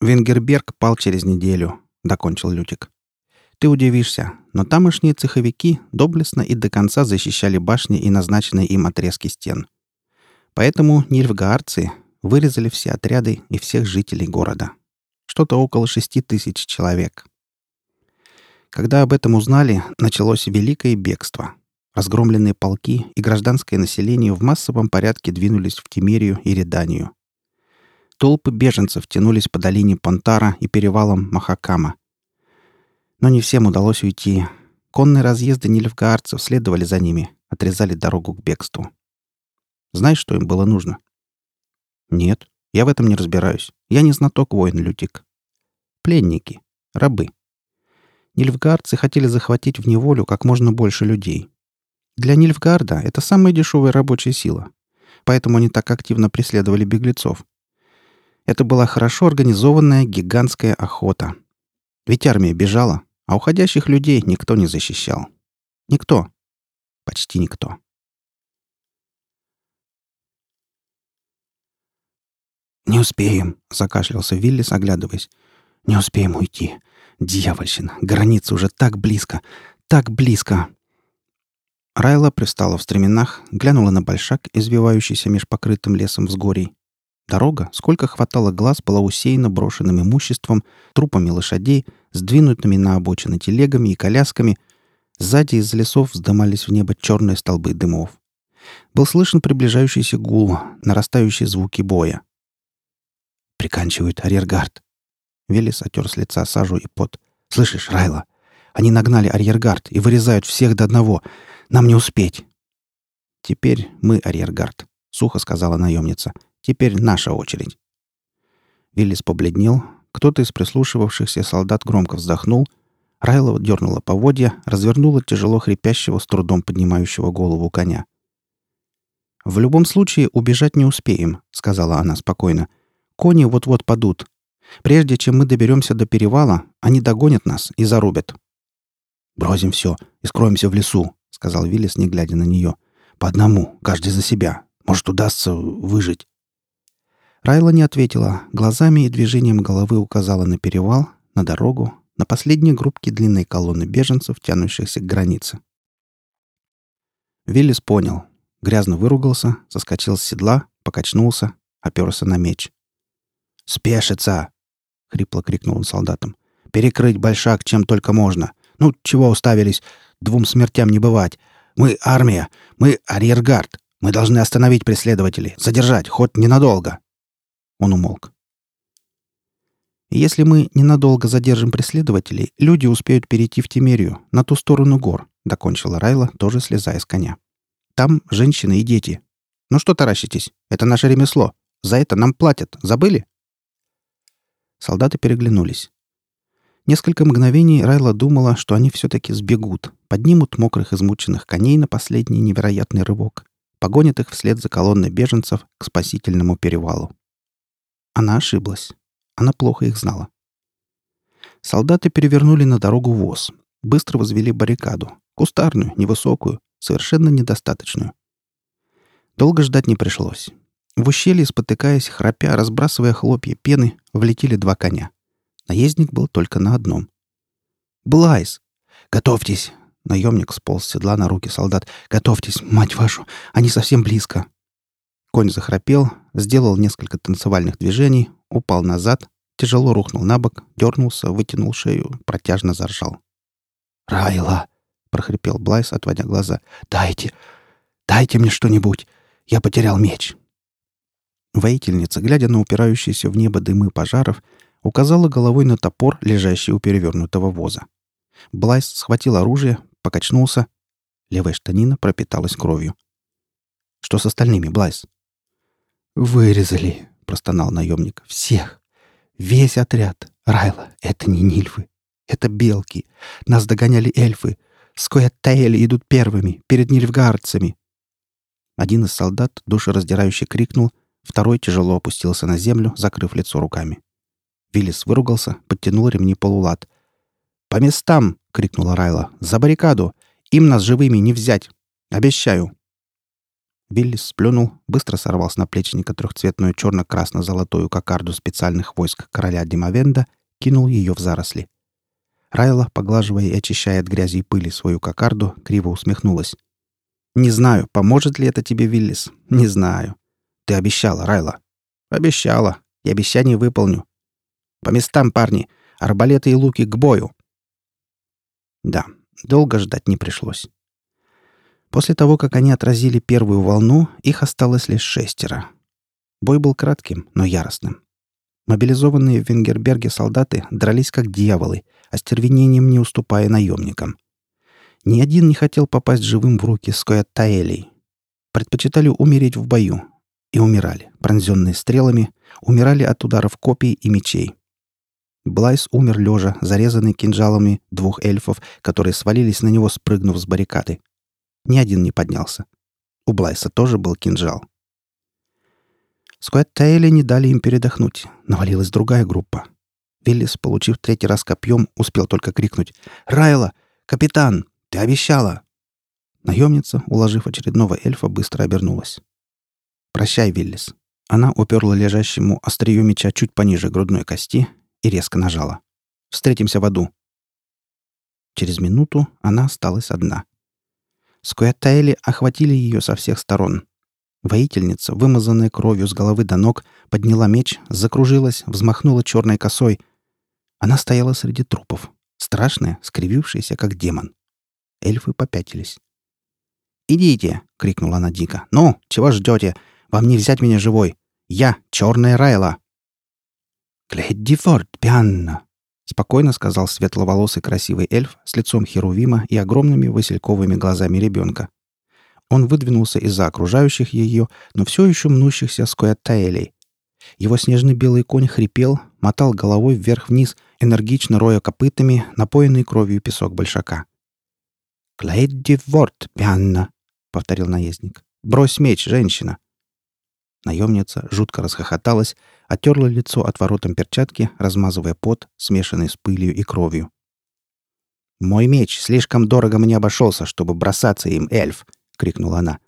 Венгерберг пал через неделю, докончил Лютик. Ты удивишься, но тамошние цеховики доблестно и до конца защищали башни и назначенные им отрезки стен. Поэтому нильфгаарцы вырезали все отряды и всех жителей города. Что-то около шести тысяч человек. Когда об этом узнали, началось великое бегство. Разгромленные полки и гражданское население в массовом порядке двинулись в Кемерию и Реданию. Толпы беженцев тянулись по долине Понтара и перевалам Махакама. Но не всем удалось уйти. Конные разъезды нильфгаарцев следовали за ними, отрезали дорогу к бегству. Знаешь, что им было нужно? Нет, я в этом не разбираюсь. Я не знаток воин, Лютик. Пленники, рабы. Нильфгаарцы хотели захватить в неволю как можно больше людей. Для Нильфгарда это самая дешевая рабочая сила. Поэтому они так активно преследовали беглецов. Это была хорошо организованная гигантская охота. Ведь армия бежала, а уходящих людей никто не защищал. Никто. Почти никто. «Не успеем», — закашлялся Виллис, оглядываясь. «Не успеем уйти. Дьявольщина. Граница уже так близко. Так близко. Райла пристала в стременах, глянула на большак, извивающийся меж покрытым лесом взгорий. Дорога, сколько хватало глаз, была усеяна брошенным имуществом, трупами лошадей, сдвинутыми на обочины телегами и колясками. Сзади из лесов вздымались в небо черные столбы дымов. Был слышен приближающийся гул, нарастающие звуки боя. «Приканчивают арьергард», Велес отер с лица сажу и пот. «Слышишь, Райла? Они нагнали арьергард и вырезают всех до одного. Нам не успеть!» «Теперь мы арьергард», — сухо сказала наемница. «Теперь наша очередь». Виллис побледнел. Кто-то из прислушивавшихся солдат громко вздохнул. Райла дернула поводья, развернула тяжело хрипящего, с трудом поднимающего голову коня. «В любом случае убежать не успеем», — сказала она спокойно. «Кони вот-вот падут, Прежде чем мы доберемся до перевала, они догонят нас и зарубят. «Бросим все и скроемся в лесу», — сказал Виллис, не глядя на нее. «По одному, каждый за себя. Может, удастся выжить». Райла не ответила, глазами и движением головы указала на перевал, на дорогу, на последние группки длинной колонны беженцев, тянущихся к границе. Виллис понял. Грязно выругался, соскочил с седла, покачнулся, оперся на меч. «Спешится!» — хрипло крикнул он солдатам. «Перекрыть большак чем только можно. Ну, чего уставились? Двум смертям не бывать. Мы армия. Мы арьергард. Мы должны остановить преследователей. Задержать, хоть ненадолго». Он умолк. «Если мы ненадолго задержим преследователей, люди успеют перейти в Тимерию, на ту сторону гор», — докончила Райла, тоже слезая с коня. «Там женщины и дети. Ну что таращитесь? Это наше ремесло. За это нам платят. Забыли?» Солдаты переглянулись. Несколько мгновений Райла думала, что они все-таки сбегут, поднимут мокрых измученных коней на последний невероятный рывок, погонят их вслед за колонной беженцев к спасительному перевалу. Она ошиблась. Она плохо их знала. Солдаты перевернули на дорогу воз, быстро возвели баррикаду, кустарную, невысокую, совершенно недостаточную. Долго ждать не пришлось. В ущелье, спотыкаясь, храпя, разбрасывая хлопья пены, влетели два коня. Наездник был только на одном. «Блайз! Готовьтесь!» Наемник сполз с седла на руки солдат. «Готовьтесь, мать вашу! Они совсем близко!» Конь захрапел, сделал несколько танцевальных движений, упал назад, тяжело рухнул на бок, дернулся, вытянул шею, протяжно заржал. «Райла!» — прохрипел Блайс, отводя глаза. «Дайте! Дайте мне что-нибудь! Я потерял меч!» Воительница, глядя на упирающиеся в небо дымы пожаров, указала головой на топор, лежащий у перевернутого воза. Блайс схватил оружие, покачнулся. Левая штанина пропиталась кровью. «Что с остальными, Блайс?» «Вырезали», — простонал наемник. «Всех! Весь отряд! Райла, это не нильфы. Это белки. Нас догоняли эльфы. Скоятаэли идут первыми, перед нильфгардцами». Один из солдат душераздирающе крикнул — Второй тяжело опустился на землю, закрыв лицо руками. Виллис выругался, подтянул ремни полулат. «По местам!» — крикнула Райла. «За баррикаду! Им нас живыми не взять! Обещаю!» Виллис сплюнул, быстро сорвал с наплечника трехцветную черно-красно-золотую кокарду специальных войск короля Димовенда, кинул ее в заросли. Райла, поглаживая и очищая от грязи и пыли свою кокарду, криво усмехнулась. «Не знаю, поможет ли это тебе, Виллис. Не знаю. Ты обещала, Райла». «Обещала. И обещание выполню. По местам, парни. Арбалеты и луки к бою». Да, долго ждать не пришлось. После того, как они отразили первую волну, их осталось лишь шестеро. Бой был кратким, но яростным. Мобилизованные в Венгерберге солдаты дрались как дьяволы, остервенением не уступая наемникам. Ни один не хотел попасть живым в руки Скоятаэлей. Предпочитали умереть в бою. И умирали, пронзенные стрелами, умирали от ударов копий и мечей. Блайс умер лежа, зарезанный кинжалами двух эльфов, которые свалились на него, спрыгнув с баррикады. Ни один не поднялся. У Блайса тоже был кинжал. Сквот Тейли не дали им передохнуть. Навалилась другая группа. Виллис, получив третий раз копьем, успел только крикнуть «Райла! Капитан! Ты обещала!» Наемница, уложив очередного эльфа, быстро обернулась. «Прощай, Виллис». Она уперла лежащему острию меча чуть пониже грудной кости и резко нажала. «Встретимся в аду». Через минуту она осталась одна — Скуэтаэли охватили ее со всех сторон. Воительница, вымазанная кровью с головы до ног, подняла меч, закружилась, взмахнула черной косой. Она стояла среди трупов, страшная, скривившаяся, как демон. Эльфы попятились. «Идите!» — крикнула она дико. «Ну, чего ждете? Вам не взять меня живой! Я — черная Райла!» «Глядди-форт, пианна!» — спокойно сказал светловолосый красивый эльф с лицом Херувима и огромными васильковыми глазами ребенка. Он выдвинулся из-за окружающих ее, но все еще мнущихся скоятаэлей. Его снежный белый конь хрипел, мотал головой вверх-вниз, энергично роя копытами, напоенный кровью песок большака. «Клэдди ворт, пианна!» — повторил наездник. «Брось меч, женщина!» Наемница жутко расхохоталась, отерла лицо отворотом перчатки, размазывая пот, смешанный с пылью и кровью. «Мой меч слишком дорого мне обошелся, чтобы бросаться им, эльф!» — крикнула она.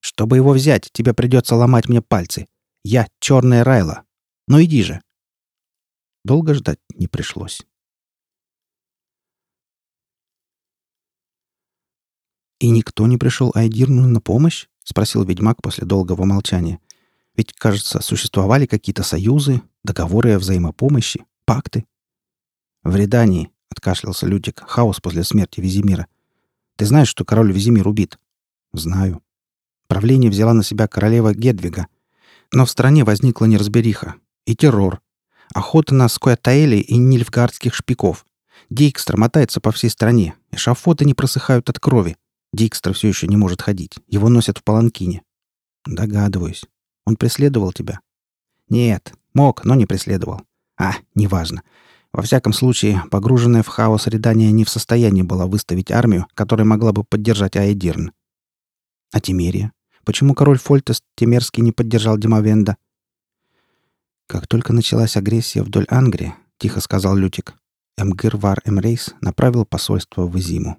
«Чтобы его взять, тебе придется ломать мне пальцы. Я черная Райла. Ну иди же!» Долго ждать не пришлось. «И никто не пришел Айдирну на помощь?» — спросил ведьмак после долгого молчания. Ведь, кажется, существовали какие-то союзы, договоры о взаимопомощи, пакты. В Редании, — откашлялся Лютик, — хаос после смерти Визимира. Ты знаешь, что король Визимир убит? Знаю. Правление взяла на себя королева Гедвига. Но в стране возникла неразбериха. И террор. Охота на скоятаэли и нильфгардских шпиков. Дикстра мотается по всей стране. и Эшафоты не просыхают от крови. Дикстра все еще не может ходить. Его носят в паланкине. Догадываюсь. Он преследовал тебя?» «Нет. Мог, но не преследовал. А, неважно. Во всяком случае, погруженная в хаос Редания не в состоянии была выставить армию, которая могла бы поддержать Аэдирн. А Тимерия? Почему король Фольтес Темерский не поддержал Димовенда? Как только началась агрессия вдоль Ангрии, тихо сказал Лютик, Эмгир Вар Эмрейс направил посольство в Изиму.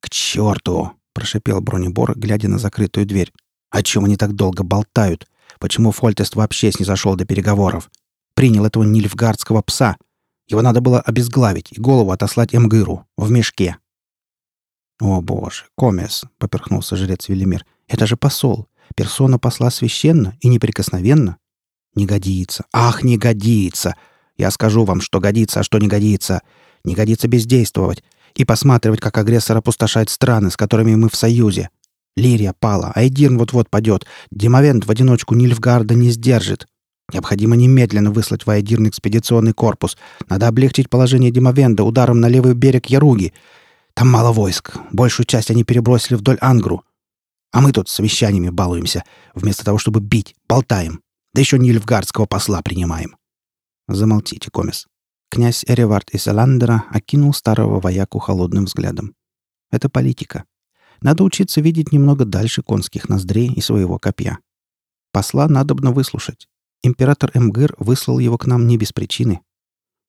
«К черту!» — прошипел бронебор, глядя на закрытую дверь. «О чем они так долго болтают? Почему Фольтест вообще снизошел до переговоров? Принял этого нильфгардского пса. Его надо было обезглавить и голову отослать Эмгыру в мешке». «О, боже, Комес!» — поперхнулся жрец Велимир. «Это же посол. Персона посла священна и неприкосновенна. Не годится. Ах, не годится! Я скажу вам, что годится, а что не годится. Не годится бездействовать и посматривать, как агрессор опустошает страны, с которыми мы в союзе. Лирия пала, Айдирн вот-вот падет. Димовент в одиночку Нильфгарда не сдержит. Необходимо немедленно выслать в Айдирн экспедиционный корпус. Надо облегчить положение Димовенда ударом на левый берег Яруги. Там мало войск. Большую часть они перебросили вдоль Ангру. А мы тут с вещаниями балуемся. Вместо того, чтобы бить, болтаем. Да еще Нильфгардского посла принимаем. Замолчите, Комес. Князь Эревард из Эландера окинул старого вояку холодным взглядом. Это политика. Надо учиться видеть немного дальше конских ноздрей и своего копья. Посла надобно выслушать. Император Эмгыр выслал его к нам не без причины.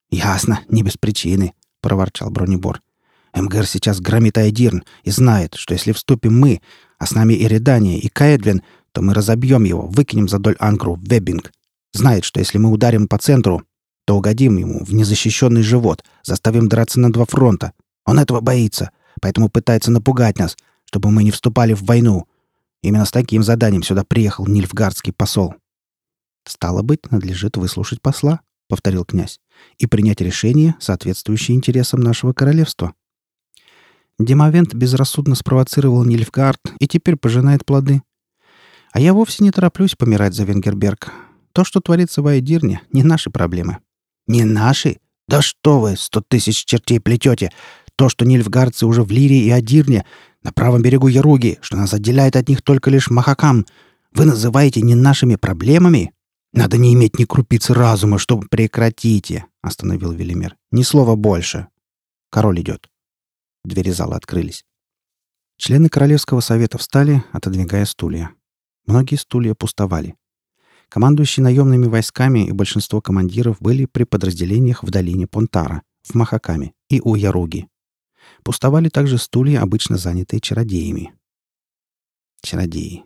«Ясно, не без причины», — проворчал бронебор. МГР сейчас громит Айдирн и знает, что если вступим мы, а с нами и Редания, и Каэдвин, то мы разобьем его, выкинем за доль Ангру в Веббинг. Знает, что если мы ударим по центру, то угодим ему в незащищенный живот, заставим драться на два фронта. Он этого боится, поэтому пытается напугать нас, чтобы мы не вступали в войну. Именно с таким заданием сюда приехал нильфгардский посол. «Стало быть, надлежит выслушать посла», — повторил князь, «и принять решение, соответствующее интересам нашего королевства». Демовент безрассудно спровоцировал Нильфгард и теперь пожинает плоды. А я вовсе не тороплюсь помирать за Венгерберг. То, что творится в Айдирне, не наши проблемы. «Не наши? Да что вы, сто тысяч чертей плетете! То, что нильфгардцы уже в Лире и Адирне, на правом берегу Яруги, что нас отделяет от них только лишь Махакам, вы называете не нашими проблемами? Надо не иметь ни крупицы разума, чтобы прекратите, остановил Велимир. Ни слова больше. Король идет. Двери зала открылись. Члены Королевского совета встали, отодвигая стулья. Многие стулья пустовали. Командующие наемными войсками и большинство командиров были при подразделениях в долине Понтара, в Махакаме и у Яруги. Пустовали также стулья, обычно занятые чародеями. Чародеи.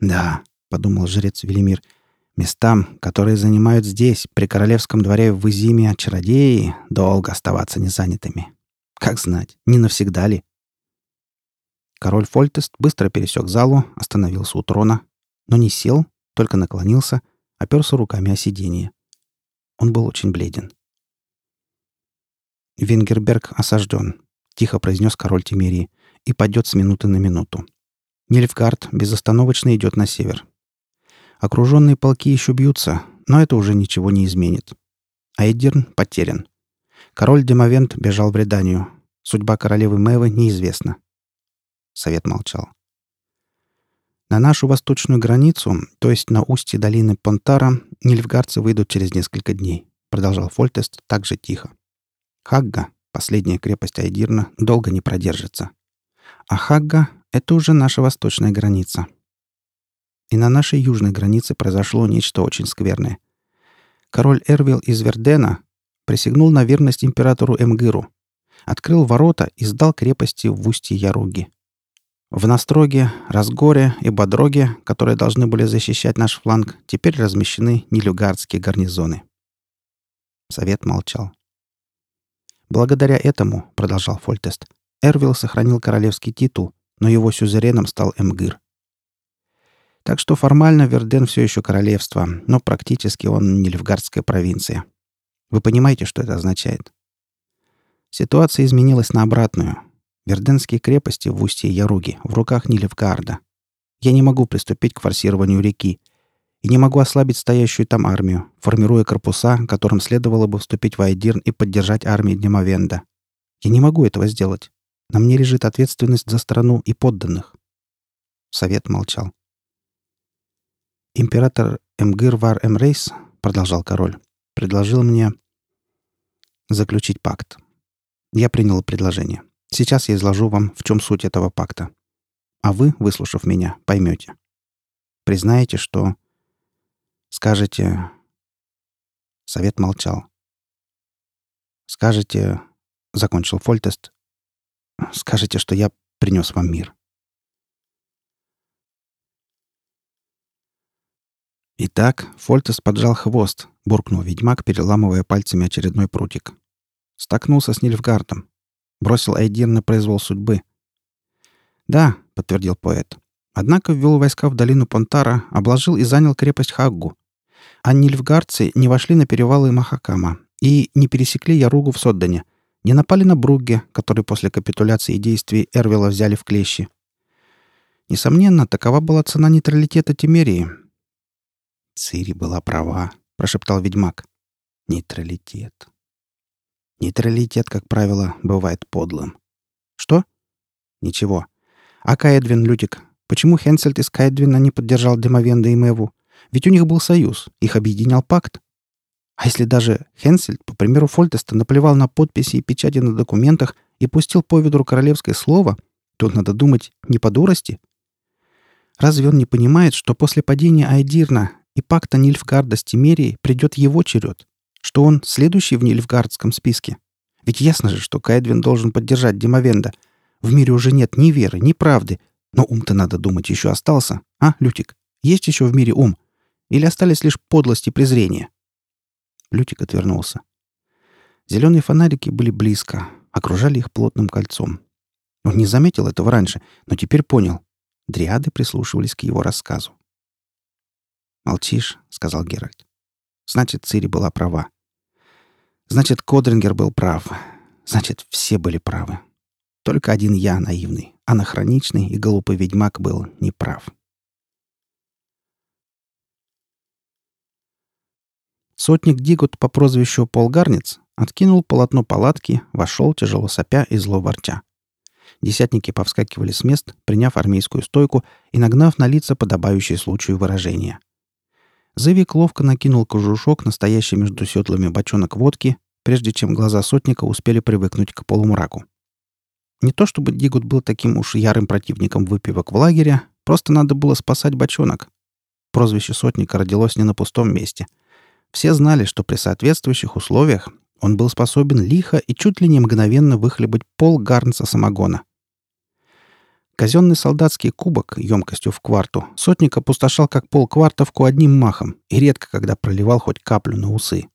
«Да», — подумал жрец Велимир, — «местам, которые занимают здесь, при королевском дворе в Изиме, чародеи, долго оставаться незанятыми. Как знать, не навсегда ли?» Король Фольтест быстро пересек залу, остановился у трона, но не сел, только наклонился, оперся руками о сиденье. Он был очень бледен. «Венгерберг осажден», — тихо произнес король Тимерии, и падет с минуты на минуту. Нильфгард безостановочно идет на север. Окруженные полки еще бьются, но это уже ничего не изменит. Айдерн потерян. Король Демовент бежал в Реданию. Судьба королевы Мэвы неизвестна. Совет молчал. На нашу восточную границу, то есть на устье долины Понтара, нильфгарцы выйдут через несколько дней, продолжал Фольтест так же тихо. Хагга, последняя крепость Айдирна, долго не продержится. А Хагга — это уже наша восточная граница. И на нашей южной границе произошло нечто очень скверное. Король Эрвил из Вердена присягнул на верность императору Эмгыру, открыл ворота и сдал крепости в устье Яруги — в Настроге, Разгоре и Бодроге, которые должны были защищать наш фланг, теперь размещены нелюгардские гарнизоны. Совет молчал. Благодаря этому, продолжал Фольтест, Эрвил сохранил королевский титул, но его сюзереном стал Эмгыр. Так что формально Верден все еще королевство, но практически он Нильфгардская провинция. Вы понимаете, что это означает? Ситуация изменилась на обратную — Верденские крепости в устье Яруги в руках Нилевгарда. Я не могу приступить к форсированию реки и не могу ослабить стоящую там армию, формируя корпуса, которым следовало бы вступить в Айдирн и поддержать армию Демовенда. Я не могу этого сделать. На мне лежит ответственность за страну и подданных. Совет молчал. Император Эмгир Вар Эмрейс, продолжал король, предложил мне заключить пакт. Я принял предложение. Сейчас я изложу вам, в чем суть этого пакта. А вы, выслушав меня, поймете. Признаете, что... Скажете... Совет молчал. Скажете... Закончил Фольтест. Скажете, что я принес вам мир. Итак, Фольтес поджал хвост, буркнул ведьмак, переламывая пальцами очередной прутик. Стакнулся с Нильфгардом. Бросил Айдир на произвол судьбы. «Да», — подтвердил поэт. Однако ввел войска в долину Понтара, обложил и занял крепость Хаггу. А нильфгардцы не вошли на перевалы Махакама и не пересекли Яругу в Соддане, не напали на Бругге, который после капитуляции действий Эрвила взяли в клещи. Несомненно, такова была цена нейтралитета Тимерии. «Цири была права», — прошептал ведьмак. «Нейтралитет. Нейтралитет, как правило, бывает подлым. Что? Ничего. А Каэдвин, Лютик, почему Хенсельд из Каэдвина не поддержал Демовенда и Мэву? Ведь у них был союз, их объединял пакт. А если даже Хенсельд, по примеру Фольтеста, наплевал на подписи и печати на документах и пустил по ведру королевское слово, то надо думать не по дурости. Разве он не понимает, что после падения Айдирна и пакта Нильфгарда с Тимерией придет его черед? Что он следующий в Нильфгардском списке. Ведь ясно же, что Кайдвин должен поддержать Димовенда. В мире уже нет ни веры, ни правды. Но ум-то, надо думать, еще остался. А, Лютик, есть еще в мире ум? Или остались лишь подлость и презрение?» Лютик отвернулся. Зеленые фонарики были близко, окружали их плотным кольцом. Он не заметил этого раньше, но теперь понял. Дриады прислушивались к его рассказу. «Молчишь», — сказал Геральт. «Значит, Цири была права. Значит, Кодрингер был прав. Значит, все были правы. Только один я, наивный, анахроничный и глупый ведьмак был неправ». Сотник Дигут по прозвищу Полгарниц откинул полотно палатки, вошел, тяжело сопя и зло ворча. Десятники повскакивали с мест, приняв армейскую стойку и нагнав на лица подобающие случаю выражения. Зывик ловко накинул кожушок, настоящий между седлами бочонок водки, прежде чем глаза сотника успели привыкнуть к полумраку. Не то чтобы Дигут был таким уж ярым противником выпивок в лагере, просто надо было спасать бочонок. Прозвище сотника родилось не на пустом месте. Все знали, что при соответствующих условиях он был способен лихо и чуть ли не мгновенно выхлебать пол гарнца самогона. Казенный солдатский кубок емкостью в кварту сотник опустошал как пол квартовку одним махом и редко когда проливал хоть каплю на усы.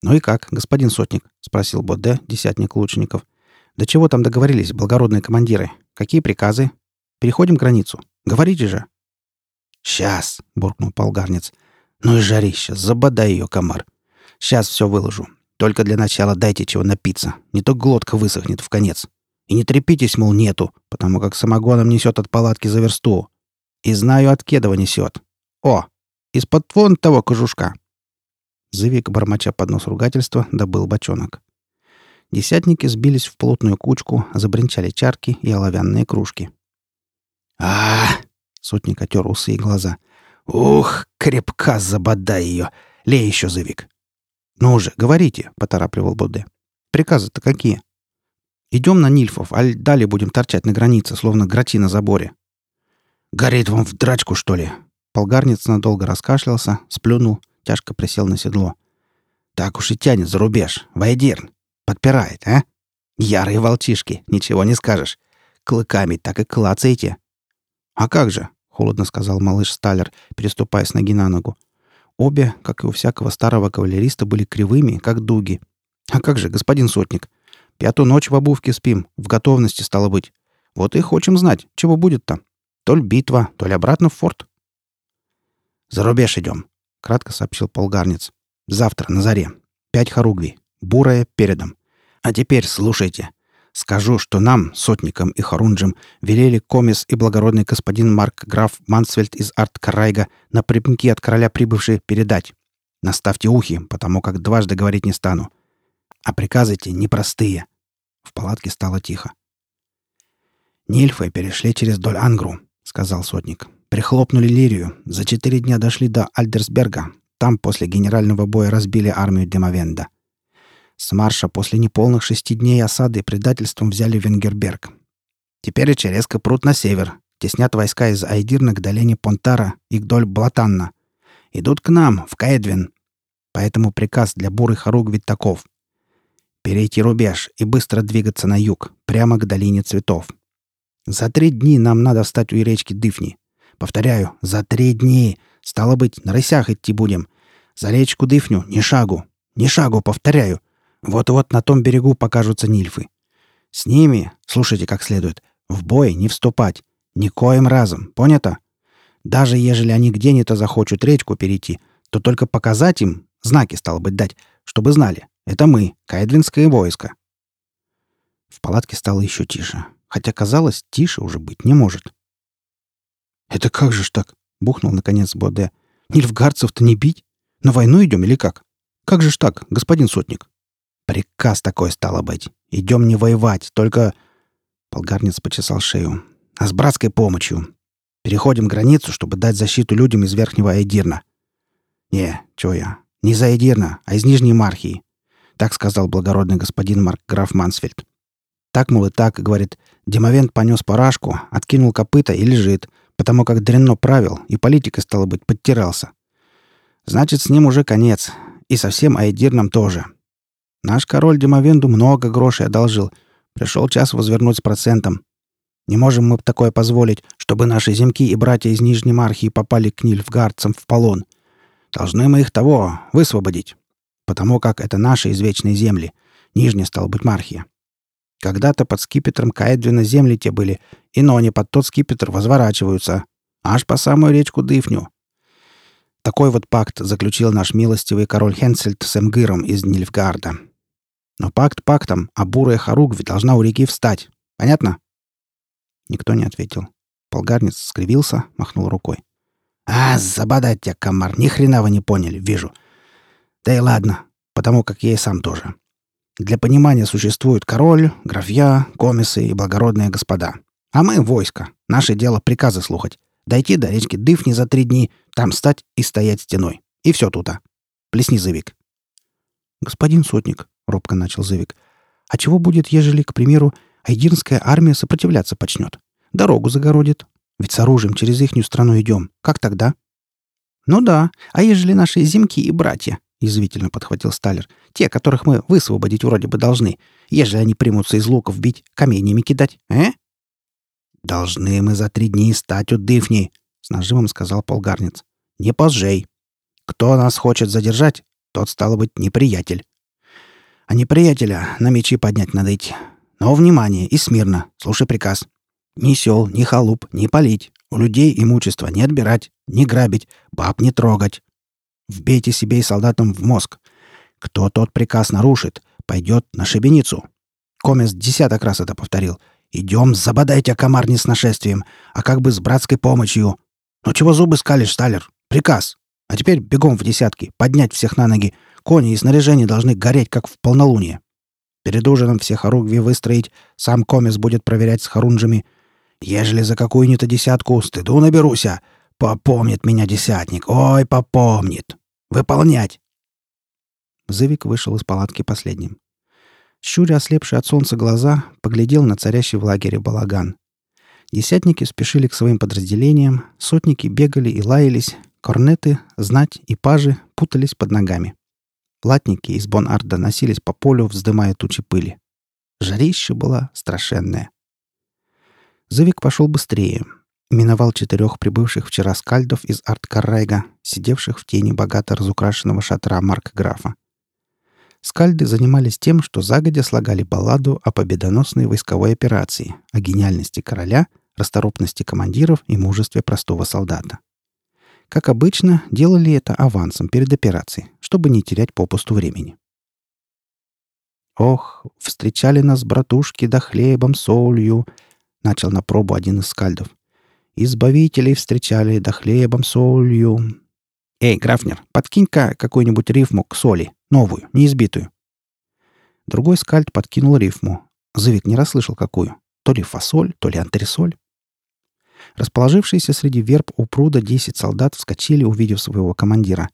«Ну и как, господин сотник?» — спросил Боде, десятник лучников. «До чего там договорились благородные командиры? Какие приказы? Переходим границу. Говорите же!» «Сейчас!» — буркнул полгарнец. «Ну и жарища! Забодай ее, комар! Сейчас все выложу. Только для начала дайте чего напиться. Не то глотка высохнет в конец. И не трепитесь, мол, нету, потому как самогоном несет от палатки за версту. И знаю, от Кедова несет. О, из-под вон того кожушка. Зывик, бормоча под нос ругательства, добыл бочонок. Десятники сбились в плотную кучку, забринчали чарки и оловянные кружки. а, Сотник отер усы и глаза. «Ух, крепка забодай ее! Лей еще, Зывик!» «Ну же, говорите», — поторапливал Боде. «Приказы-то какие?» «Идем на Нильфов, аль далее будем торчать на границе, словно грачи на заборе». «Горит вам в драчку, что ли?» Полгарниц надолго раскашлялся, сплюнул, тяжко присел на седло. «Так уж и тянет за рубеж. Вайдерн. Подпирает, а? Ярые волчишки, ничего не скажешь. Клыками так и клацаете». «А как же?» — холодно сказал малыш Сталлер, переступая с ноги на ногу. Обе, как и у всякого старого кавалериста, были кривыми, как дуги. А как же, господин сотник? Пятую ночь в обувке спим, в готовности стало быть. Вот и хотим знать, чего будет-то. То ли битва, то ли обратно в форт. «За рубеж идем», — кратко сообщил полгарниц. «Завтра на заре. Пять хоругви. Бурая передом. А теперь слушайте. Скажу, что нам, сотникам и хорунджам, велели комис и благородный господин Марк граф Мансфельд из Арт-Карайга напрямки от короля прибывшие передать. Наставьте ухи, потому как дважды говорить не стану. А приказы те непростые. В палатке стало тихо. «Нильфы перешли через доль Ангру», — сказал сотник. «Прихлопнули Лирию. За четыре дня дошли до Альдерсберга. Там после генерального боя разбили армию Демовенда. С марша после неполных шести дней осады предательством взяли Венгерберг. Теперь эти резко прут на север, теснят войска из Айдирна к долине Понтара и вдоль Блатанна. Идут к нам, в Каэдвин. Поэтому приказ для буры Харуг ведь таков. Перейти рубеж и быстро двигаться на юг, прямо к долине цветов. За три дни нам надо встать у речки Дыфни. Повторяю, за три дни. Стало быть, на рысях идти будем. За речку Дыфню ни шагу. Ни шагу, повторяю. Вот-вот на том берегу покажутся нильфы. С ними, слушайте как следует, в бой не вступать. Никоим разом, понято? Даже ежели они где-нибудь захочут речку перейти, то только показать им, знаки, стало быть, дать, чтобы знали. Это мы, кайдвинское войско. В палатке стало еще тише, хотя казалось, тише уже быть не может. «Это как же ж так?» — бухнул наконец Боде. «Нильфгарцев-то не бить? На войну идем или как? Как же ж так, господин сотник?» Приказ такой стало быть. Идем не воевать, только...» Полгарниц почесал шею. «А с братской помощью. Переходим границу, чтобы дать защиту людям из Верхнего Айдирна». «Не, чё я? Не за Айдирна, а из Нижней Мархии». Так сказал благородный господин Марк граф Мансфельд. Так, мол, и так, говорит, Демовент понес парашку, откинул копыта и лежит, потому как дренно правил, и политикой, стало быть, подтирался. Значит, с ним уже конец. И совсем Айдирном тоже. Наш король Демовенду много грошей одолжил. Пришел час возвернуть с процентом. Не можем мы такое позволить, чтобы наши земки и братья из Нижней Мархии попали к нильфгардцам в полон. Должны мы их того высвободить. Потому как это наши извечные земли. Нижняя, стала быть, Мархия. Когда-то под скипетром Каэдвина земли те были, и но они под тот скипетр возворачиваются. Аж по самую речку Дыфню. Такой вот пакт заключил наш милостивый король Хенсельд с Эмгыром из Нильфгарда. Но пакт пактом, а бурая Харугви должна у реки встать. Понятно? Никто не ответил. Полгарниц скривился, махнул рукой. «А, забодать тебя, комар, ни хрена вы не поняли, вижу. Да и ладно, потому как я и сам тоже. Для понимания существуют король, графья, комисы и благородные господа. А мы — войско. Наше дело — приказы слухать. Дойти до речки Дыфни за три дни, там стать и стоять стеной. И все тута. Плесни, Зывик. «Господин сотник», — робко начал Зывик, — «а чего будет, ежели, к примеру, айдирская армия сопротивляться почнет? Дорогу загородит. Ведь с оружием через ихнюю страну идем. Как тогда?» «Ну да. А ежели наши земки и братья?» — язвительно подхватил Сталер. «Те, которых мы высвободить вроде бы должны. Ежели они примутся из луков бить, каменьями кидать, э?» «Должны мы за три дни стать у Дыфни», — с нажимом сказал полгарниц. «Не позжей. Кто нас хочет задержать, тот, стало быть, неприятель. А неприятеля на мечи поднять надо идти. Но внимание и смирно, слушай приказ. Ни сел, ни халуп, ни полить. У людей имущество не отбирать, не грабить, баб не трогать. Вбейте себе и солдатам в мозг. Кто тот приказ нарушит, пойдет на шибеницу. Комес десяток раз это повторил. Идем, забодайте комарни с нашествием, а как бы с братской помощью. Ну чего зубы скалишь, Сталер? Приказ. А теперь бегом в десятки, поднять всех на ноги. Кони и снаряжение должны гореть, как в полнолуние. Перед ужином всех хоругви выстроить, сам комес будет проверять с хорунжами. Ежели за какую-нибудь десятку стыду наберуся, попомнит меня десятник, ой, попомнит. Выполнять!» Зывик вышел из палатки последним. Щуря ослепшие от солнца глаза, поглядел на царящий в лагере балаган. Десятники спешили к своим подразделениям, сотники бегали и лаялись, корнеты, знать и пажи путались под ногами. Латники из Бон-Арда носились по полю, вздымая тучи пыли. Жарище была страшенная. Зывик пошел быстрее. Миновал четырех прибывших вчера скальдов из Арт-Каррайга, сидевших в тени богато разукрашенного шатра Марк-графа. Скальды занимались тем, что загодя слагали балладу о победоносной войсковой операции, о гениальности короля, расторопности командиров и мужестве простого солдата. Как обычно, делали это авансом перед операцией, чтобы не терять попусту времени. «Ох, встречали нас братушки да хлебом, солью», — начал на пробу один из скальдов. «Избавителей встречали да хлебом, солью». «Эй, Графнер, подкинь-ка какую-нибудь рифму к соли, новую, неизбитую». Другой скальд подкинул рифму. Зывик не расслышал какую. То ли фасоль, то ли антресоль. Расположившиеся среди верб у пруда десять солдат вскочили, увидев своего командира.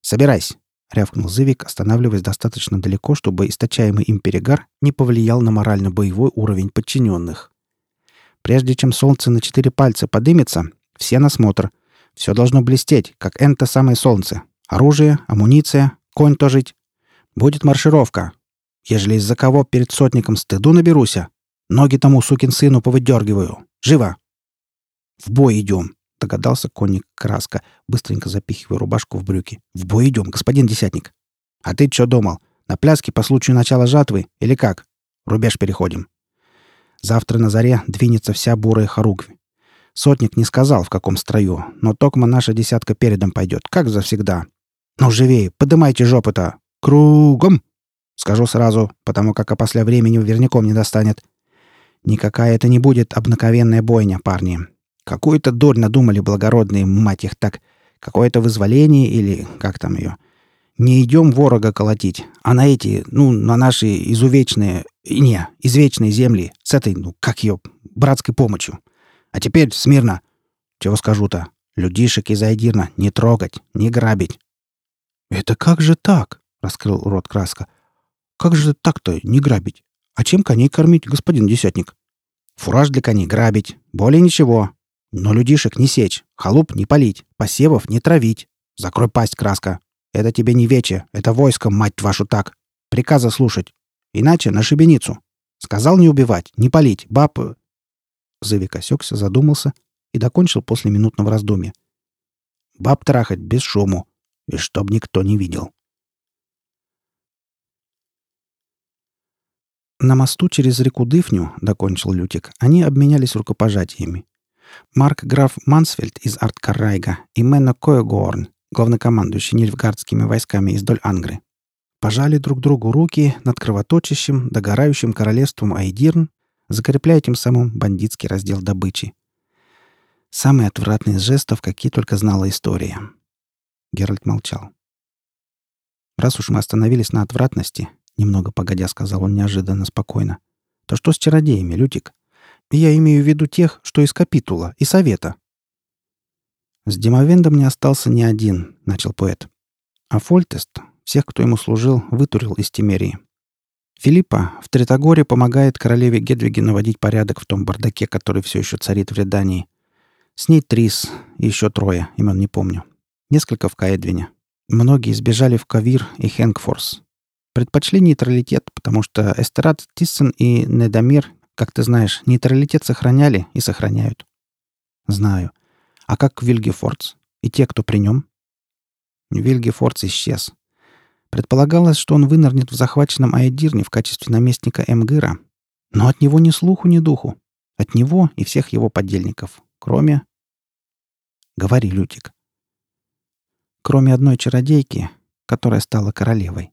«Собирайся!» — рявкнул Зывик, останавливаясь достаточно далеко, чтобы источаемый им перегар не повлиял на морально-боевой уровень подчиненных. «Прежде чем солнце на четыре пальца подымется, все на смотр. Все должно блестеть, как энто самое солнце. Оружие, амуниция, конь тожить. Будет маршировка. Ежели из-за кого перед сотником стыду наберуся, ноги тому сукин сыну повыдергиваю. Живо!» «В бой идем!» — догадался конник Краска, быстренько запихивая рубашку в брюки. «В бой идем, господин десятник!» «А ты что думал? На пляске по случаю начала жатвы? Или как? Рубеж переходим!» Завтра на заре двинется вся бурая хоругвь. Сотник не сказал, в каком строю, но токма наша десятка передом пойдет, как завсегда. Ну, живее, подымайте жопы-то! Кругом! Скажу сразу, потому как опосля времени верняком не достанет. Никакая это не будет обыкновенная бойня, парни. Какую-то дурь надумали благородные, мать их так. Какое-то вызволение или как там ее. Не идем ворога колотить, а на эти, ну, на наши изувечные, не, извечные земли с этой, ну, как ее, братской помощью. А теперь смирно. Чего скажу-то? Людишек из Айдирна не трогать, не грабить. «Это как же так?» — раскрыл рот Краска. «Как же так-то не грабить? А чем коней кормить, господин десятник?» «Фураж для коней грабить. Более ничего. Но людишек не сечь, халуп не полить, посевов не травить. Закрой пасть, краска. Это тебе не вече, это войско, мать вашу, так. Приказа слушать. Иначе на шибеницу. Сказал не убивать, не палить. Баб...» Зывик осекся, задумался и докончил после минутного раздумья. «Баб трахать без шуму, и чтоб никто не видел». На мосту через реку Дыфню, докончил Лютик, они обменялись рукопожатиями. Марк граф Мансфельд из Арткаррайга и Мэнна Коегорн, главнокомандующий нильфгардскими войсками из Доль-Ангры. Пожали друг другу руки над кровоточащим, догорающим королевством Айдирн, закрепляя тем самым бандитский раздел добычи. Самый отвратный из жестов, какие только знала история. Геральт молчал. «Раз уж мы остановились на отвратности, — немного погодя сказал он неожиданно спокойно, — то что с чародеями, Лютик? Я имею в виду тех, что из капитула и совета. «С Димовендом не остался ни один», — начал поэт. А Фольтест, всех, кто ему служил, вытурил из Тимерии. Филиппа в Тритогоре помогает королеве Гедвиге наводить порядок в том бардаке, который все еще царит в Редании. С ней Трис и еще трое, имен не помню. Несколько в Каэдвине. Многие сбежали в Кавир и Хенгфорс. Предпочли нейтралитет, потому что Эстерат Тиссен и Недомир, как ты знаешь, нейтралитет сохраняли и сохраняют. Знаю. А как Вильгефордс? И те, кто при нем? Вильгефордс исчез. Предполагалось, что он вынырнет в захваченном Айдирне в качестве наместника Эмгыра. Но от него ни слуху, ни духу. От него и всех его подельников. Кроме... Говори, Лютик. Кроме одной чародейки, которая стала королевой.